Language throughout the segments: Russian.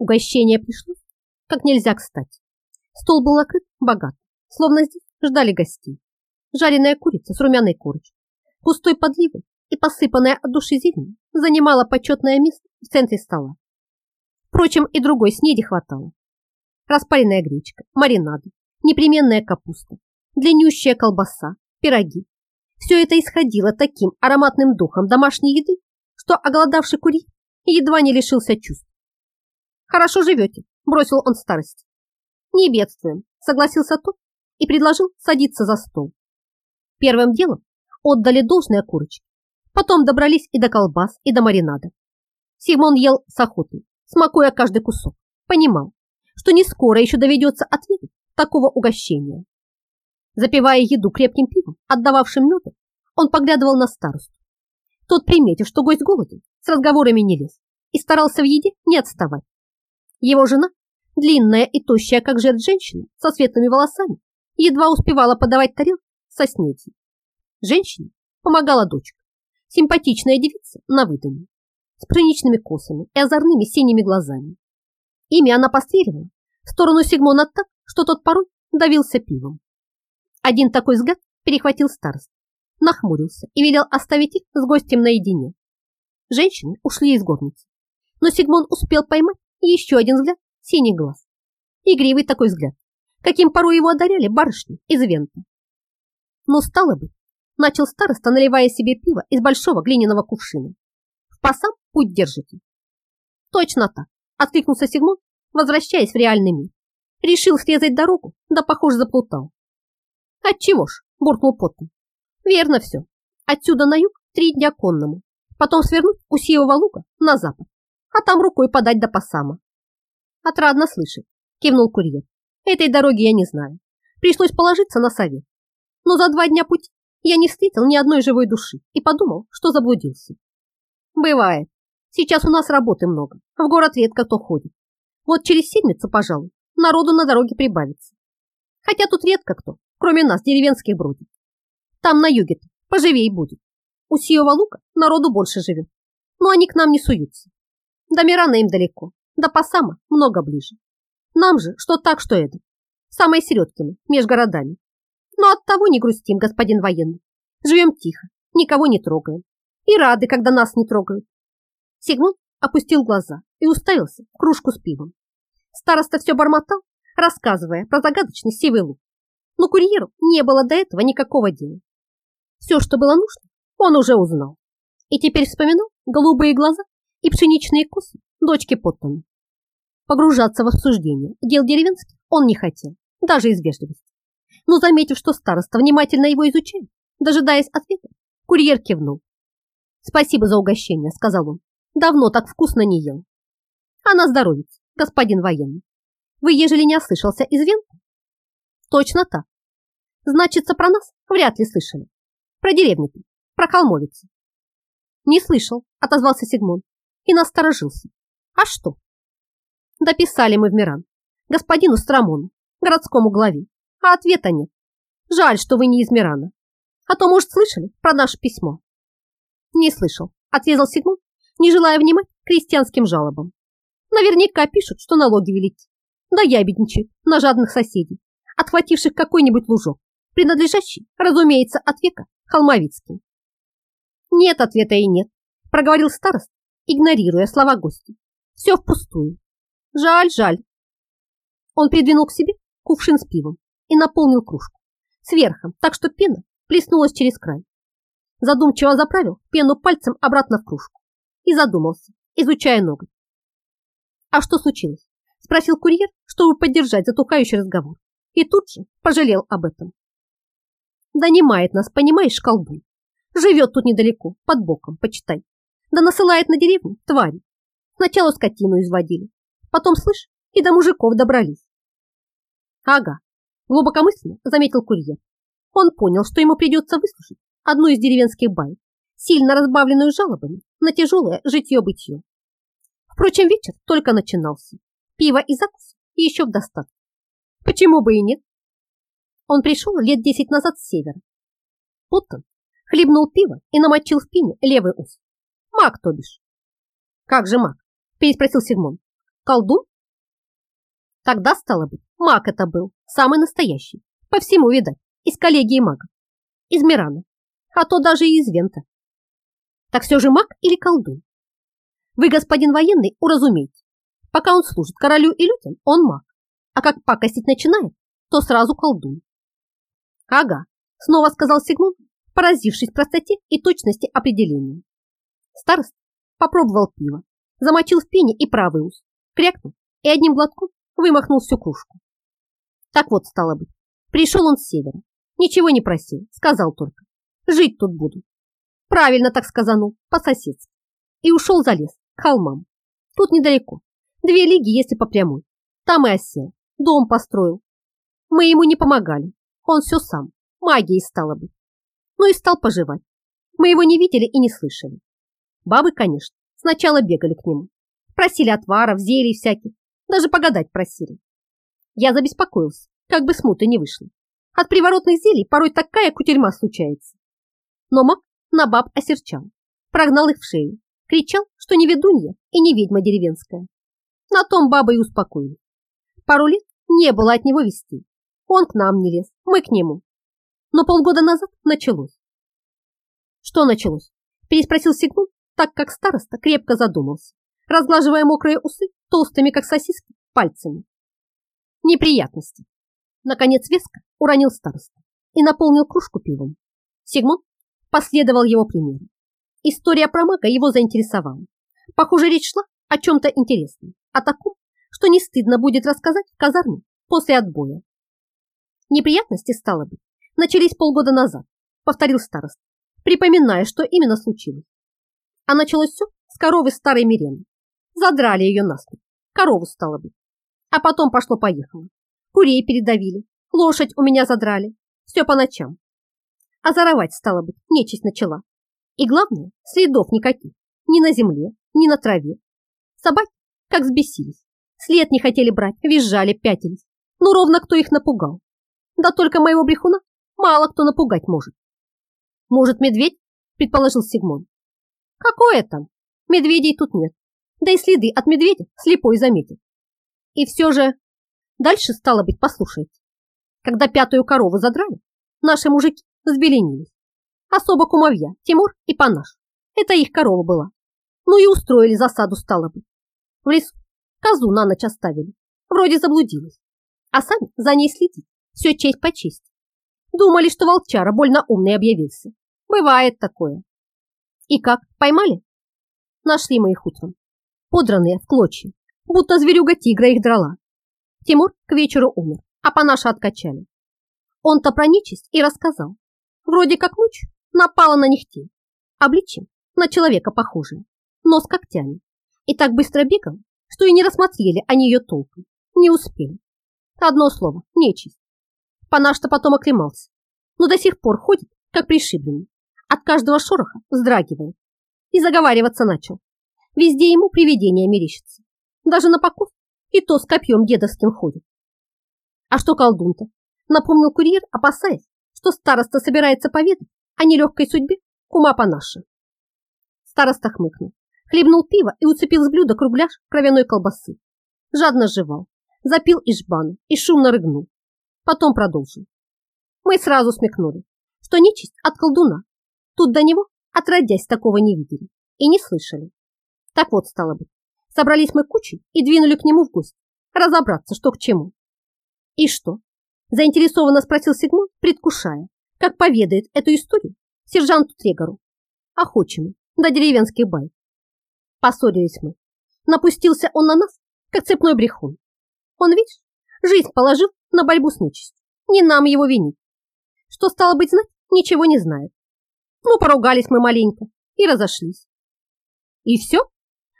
Угощение пришло как нельзя кстати. Стол был накрыт богато, словно здесь ждали гостей. Жареная курица с румяной корочкой, густой подливой и посыпанная от души зеленью занимала почетное место в центре стола. Впрочем, и другой снеди хватало. Распаренная гречка, маринады, непременная капуста, длиннющая колбаса, пироги. Все это исходило таким ароматным духом домашней еды, что оголодавший курьер едва не лишился чувств. «Хорошо живете», — бросил он старость. «Не бедствуем», — согласился тот и предложил садиться за стол. Первым делом отдали должное курочке, потом добрались и до колбас, и до маринада. Симон ел с охотой, смакуя каждый кусок, понимал, что не скоро еще доведется ответить такого угощения. Запивая еду крепким пивом, отдававшим медом, он поглядывал на старосту. Тот, приметив, что гость голоден, с разговорами не лез и старался в еде не отставать. Его жена, длинная и тощая, как жертв женщина, со светлыми волосами, едва успевала подавать тарелку со снедью. Женщине помогала дочка, симпатичная девица на выданье, с пшеничными косами и озорными синими глазами. Ими она постреливала в сторону Сигмона так, что тот порой давился пивом. Один такой взгляд перехватил старост, нахмурился и велел оставить их с гостем наедине. Женщины ушли из горницы, но Сигмон успел поймать еще один взгляд синий глаз. Игривый такой взгляд, каким порой его одаряли барышни из Вента. Но стало бы, начал староста, наливая себе пиво из большого глиняного кувшина. В пасам путь держите. Точно так, откликнулся Сигмон, возвращаясь в реальный мир. Решил срезать дорогу, да, похоже, заплутал. Отчего ж, буркнул Поттон. Верно все. Отсюда на юг три дня конному, потом свернуть у Сиевого луга на запад а там рукой подать до Пасама. Отрадно слышать, кивнул курьер. Этой дороги я не знаю. Пришлось положиться на совет. Но за два дня пути я не встретил ни одной живой души и подумал, что заблудился. Бывает. Сейчас у нас работы много, в город редко кто ходит. Вот через седмицу, пожалуй, народу на дороге прибавится. Хотя тут редко кто, кроме нас, деревенских бродит. Там на юге-то поживей будет. У Сиева лука народу больше живет, но они к нам не суются. До Мирана им далеко, до Пасама много ближе. Нам же что так, что это. Самой середки меж городами. Но от того не грустим, господин военный. Живем тихо, никого не трогаем. И рады, когда нас не трогают. Сигмунд опустил глаза и уставился в кружку с пивом. Староста все бормотал, рассказывая про загадочный сивый лук. Но курьеру не было до этого никакого дела. Все, что было нужно, он уже узнал. И теперь вспоминал голубые глаза и пшеничные косы дочки Поттона. Погружаться в обсуждение дел деревенских он не хотел, даже из вежливости. Но заметив, что староста внимательно его изучает, дожидаясь ответа, курьер кивнул. «Спасибо за угощение», — сказал он. «Давно так вкусно не ел». «А на здоровье, господин военный. Вы, ежели не ослышался, из Венты?» «Точно так. Значится, про нас вряд ли слышали. Про деревню-то, про Калмовицу». «Не слышал», — отозвался Сигмон и насторожился. А что? Дописали мы в Миран, господину Страмону, городскому главе, а ответа нет. Жаль, что вы не из Мирана. А то, может, слышали про наше письмо? Не слышал, отрезал Сигмон, не желая внимать крестьянским жалобам. Наверняка пишут, что налоги велики. Да ябедничают на жадных соседей, отхвативших какой-нибудь лужок, принадлежащий, разумеется, от века Холмовицким. Нет ответа и нет, проговорил старост, игнорируя слова гостя. Все впустую. Жаль, жаль. Он придвинул к себе кувшин с пивом и наполнил кружку. Сверхом, так что пена плеснулась через край. Задумчиво заправил пену пальцем обратно в кружку и задумался, изучая ноготь. «А что случилось?» – спросил курьер, чтобы поддержать затухающий разговор. И тут же пожалел об этом. «Донимает нас, понимаешь, колдун. Живет тут недалеко, под боком, почитай да насылает на деревню твари. Сначала скотину изводили, потом, слышь, и до мужиков добрались. Ага, глубокомысленно заметил курьер. Он понял, что ему придется выслушать одну из деревенских баек, сильно разбавленную жалобами на тяжелое житье-бытие. Впрочем, вечер только начинался. Пиво и закус еще в достатке. Почему бы и нет? Он пришел лет десять назад с севера. Поттон хлебнул пиво и намочил в пине левый ус. Маг, то бишь. Как же маг? Переспросил Сигмон. Колдун Тогда, стало быть, маг это был, самый настоящий, по всему, видать, из коллегии магов, из Мирана, а то даже и из Вента. Так все же маг или колдун? Вы, господин военный, уразумейте, пока он служит королю и людям, он маг, а как пакостить начинает, то сразу колдун. Ага, снова сказал Сигмунд, поразившись простоте и точности определения. Старост попробовал пиво, замочил в пене и правый ус, крякнул и одним глотком вымахнул всю кружку. Так вот, стало быть, пришел он с севера, ничего не просил, сказал только, жить тут буду. Правильно так сказанул, по-соседски. И ушел за лес, к холмам. Тут недалеко, две лиги, если по прямой. Там и осел, дом построил. Мы ему не помогали, он все сам, магией стало быть. Ну и стал поживать. Мы его не видели и не слышали. Бабы, конечно, сначала бегали к нему. Просили отваров, зелий всяких, даже погадать просили. Я забеспокоился, как бы смуты не вышло. От приворотных зелий порой такая кутерьма случается. Но маг на баб осерчал, прогнал их в шею, кричал, что не ведунья и не ведьма деревенская. На том бабы и успокоили. Пару лет не было от него вести. Он к нам не лез, мы к нему. Но полгода назад началось. Что началось? Переспросил Сигмунд, так как староста крепко задумался, разглаживая мокрые усы толстыми, как сосиски, пальцами. Неприятности. Наконец веско уронил староста и наполнил кружку пивом. Сигмунд последовал его примеру. История про мага его заинтересовала. Похоже, речь шла о чем-то интересном, о таком, что не стыдно будет рассказать в казарме после отбоя. Неприятности, стало быть, начались полгода назад, повторил староста, припоминая, что именно случилось. А началось все с коровы старой Мирены. Задрали ее насмерть, корову стало быть. А потом пошло-поехало. Курей передавили, лошадь у меня задрали, все по ночам. А заровать, стало быть, нечисть начала. И главное, следов никаких, ни на земле, ни на траве. Собаки как взбесились, след не хотели брать, визжали, пятились. Ну, ровно кто их напугал. Да только моего брехуна мало кто напугать может. Может, медведь? Предположил Сигмон. Какое там? Медведей тут нет. Да и следы от медведя слепой заметит. И все же... Дальше стало быть, послушайте. Когда пятую корову задрали, наши мужики взбеленились. Особо кумовья, Тимур и Панаш. Это их корова была. Ну и устроили засаду, стало быть. В лесу козу на ночь оставили. Вроде заблудилась. А сами за ней следить. Все честь по чести. Думали, что волчара больно умный объявился. Бывает такое. И как, поймали? Нашли мы их утром. Подранные в клочья, будто зверюга тигра их драла. Тимур к вечеру умер, а по наши откачали. Он-то про нечисть и рассказал. Вроде как ночь напала на них тень, обличием на человека похожая, но с когтями. И так быстро бегал, что и не рассмотрели они ее толком, не успели. Одно слово – нечисть. Панаш-то потом оклемался, но до сих пор ходит, как пришибленный. От каждого шороха вздрагивает и заговариваться начал. Везде ему привидения мерещится. Даже на поков и то с копьем дедовским ходит. А что колдун-то? Напомнил курьер, опасаясь, что староста собирается поведать о нелегкой судьбе кума Панаша. Староста хмыкнул, хлебнул пиво и уцепил с блюда кругляш кровяной колбасы. Жадно жевал, запил из жбана и шумно рыгнул. Потом продолжил. Мы сразу смекнули, что нечисть от колдуна. Тут до него, отродясь, такого не видели и не слышали. Так вот, стало быть, собрались мы кучей и двинули к нему в гости, разобраться, что к чему. И что? Заинтересованно спросил Сигмунд, предвкушая, как поведает эту историю сержанту Трегору. Охочему, до деревенских бай. Поссорились мы. Напустился он на нас, как цепной брехун. Он, видишь, жизнь положил на борьбу с нечистью. Не нам его винить. Что стало быть знать, ничего не знает. Ну, поругались мы маленько и разошлись. И все?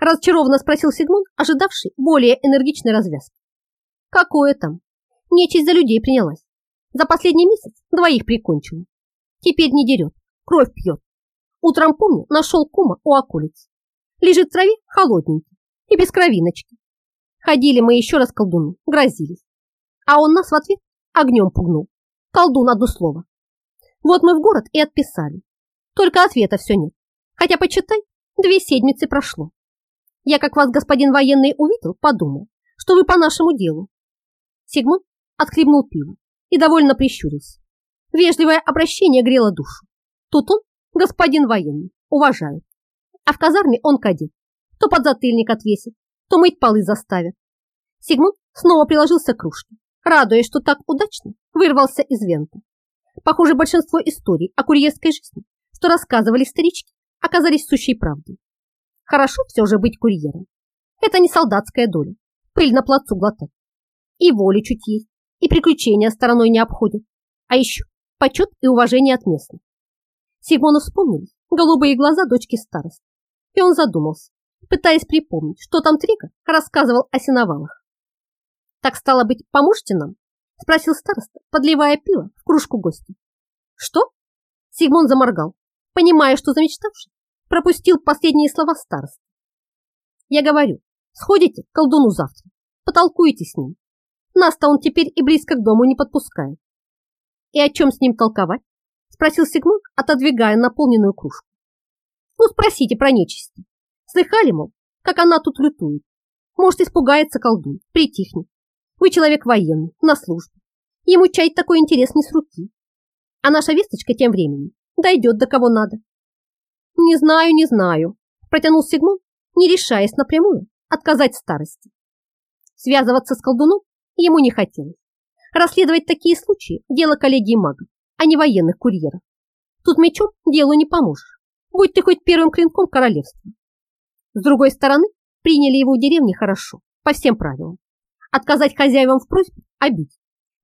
Разочарованно спросил Сигмунд, ожидавший более энергичной развязки. Какое там? Нечисть за людей принялась. За последний месяц двоих прикончила. Теперь не дерет, кровь пьет. Утром, помню, нашел кума у околиц. Лежит в траве холодненький и без кровиночки. Ходили мы еще раз колдуну, грозились. А он нас в ответ огнем пугнул. Колдун одно слово. Вот мы в город и отписали. Только ответа все нет. Хотя, почитай, две седмицы прошло. Я, как вас, господин военный, увидел, подумал, что вы по нашему делу, Сигмунд отхлебнул пиво и довольно прищурился. Вежливое обращение грело душу. Тут он, господин военный, уважают. А в казарме он кадет. То подзатыльник отвесит, то мыть полы заставят. Сигмунд снова приложился к кружке, радуясь, что так удачно вырвался из венты. Похоже, большинство историй о курьерской жизни, что рассказывали старички, оказались сущей правдой. Хорошо все же быть курьером. Это не солдатская доля, пыль на плацу глотать. И воли чуть есть, и приключения стороной не обходят. А еще почет и уважение от местных. Сигмону вспомнили голубые глаза дочки староста, и он задумался, пытаясь припомнить, что там Трика рассказывал о сеновалах. Так стало быть, поможете нам? Спросил староста, подливая пиво в кружку гостя. Что? Сигмон заморгал, понимая, что замечтавший пропустил последние слова староста. Я говорю, сходите к колдуну завтра, потолкуете с ним. Нас-то он теперь и близко к дому не подпускает. И о чем с ним толковать? Спросил Сигмон, отодвигая наполненную кружку. Ну, спросите про нечисти. Слыхали, мол, как она тут лютует? Может, испугается колдун, притихнет. Вы человек военный, на службе. Ему чай такой интерес не с руки. А наша весточка тем временем дойдет до кого надо. Не знаю, не знаю, протянул Сигмон, не решаясь напрямую отказать старости. Связываться с колдуном ему не хотелось. Расследовать такие случаи – дело коллегии магов, а не военных курьеров. Тут мечом делу не поможешь, будь ты хоть первым клинком королевства. С другой стороны, приняли его в деревне хорошо, по всем правилам. Отказать хозяевам в просьбе – обидеть.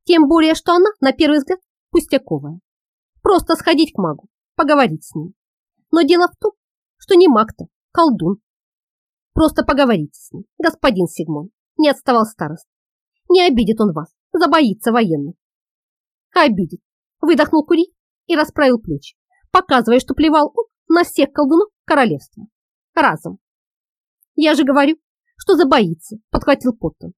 Тем более, что она, на первый взгляд, пустяковая. Просто сходить к магу, поговорить с ним. Но дело в том, что не маг-то, колдун. Просто поговорите с ним, господин Сигмон, не отставал старост. Не обидит он вас, забоится военных. Обидит, выдохнул Кури и расправил плечи, показывая, что плевал он на всех колдунов королевства. Разом. Я же говорю, что забоится, подхватил Поттон.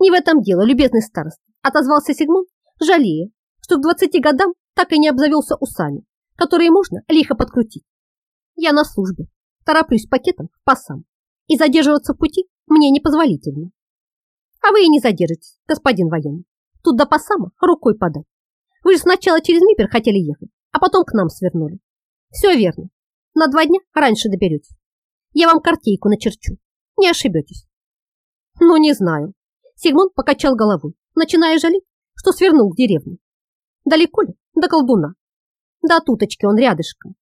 Не в этом дело, любезный староста, отозвался Сигмон, жалея, что к двадцати годам так и не обзавелся усами, которые можно лихо подкрутить. Я на службе, тороплюсь пакетом по сам, и задерживаться в пути мне непозволительно. А вы и не задержитесь, господин военный. Тут до Пасама рукой подать. Вы же сначала через Мипер хотели ехать, а потом к нам свернули. Все верно. На два дня раньше доберетесь. Я вам картейку начерчу. Не ошибетесь. Ну, не знаю. Сигмунд покачал головой, начиная жалеть, что свернул в деревню. Далеко ли? До колдуна. До туточки он рядышком.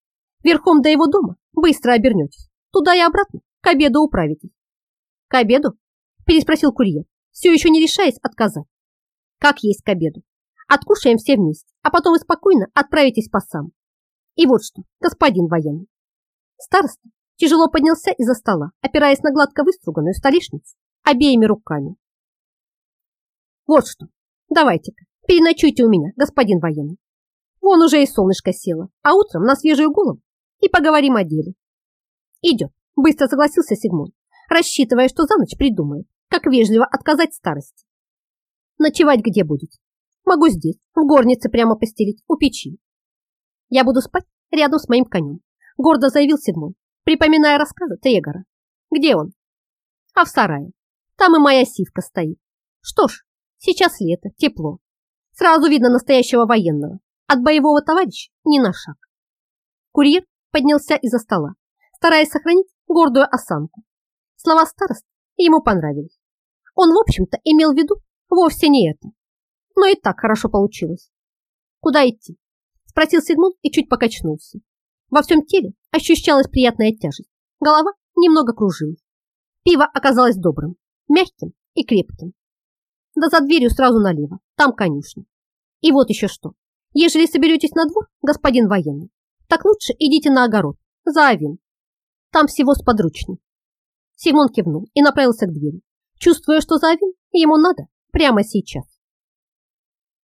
Верхом до его дома быстро обернетесь. Туда и обратно к обеду управитесь. К обеду? Переспросил курьер, все еще не решаясь отказать. Как есть к обеду. Откушаем все вместе, а потом вы спокойно отправитесь по сам. И вот что, господин военный. Староста тяжело поднялся из-за стола, опираясь на гладко выструганную столешницу обеими руками. Вот что, давайте-ка, переночуйте у меня, господин военный. Вон уже и солнышко село, а утром на свежую голову и поговорим о деле. Идет, быстро согласился Сигмон, рассчитывая, что за ночь придумает, как вежливо отказать старости. Ночевать где будете? Могу здесь, в горнице прямо постелить, у печи. Я буду спать рядом с моим конем, гордо заявил Сигмон, припоминая рассказы Тегора. Где он? А в сарае. Там и моя сивка стоит. Что ж, сейчас лето, тепло. Сразу видно настоящего военного. От боевого товарища ни на шаг. Курьер поднялся из-за стола, стараясь сохранить гордую осанку. Слова старост ему понравились. Он, в общем-то, имел в виду вовсе не это. Но и так хорошо получилось. Куда идти? Спросил Сигмунд и чуть покачнулся. Во всем теле ощущалась приятная тяжесть. Голова немного кружилась. Пиво оказалось добрым, мягким и крепким. Да за дверью сразу налево, там конюшня. И вот еще что. Ежели соберетесь на двор, господин военный, так лучше идите на огород, за Авин. Там всего сподручней. Симон кивнул и направился к двери, чувствуя, что за Авин ему надо прямо сейчас.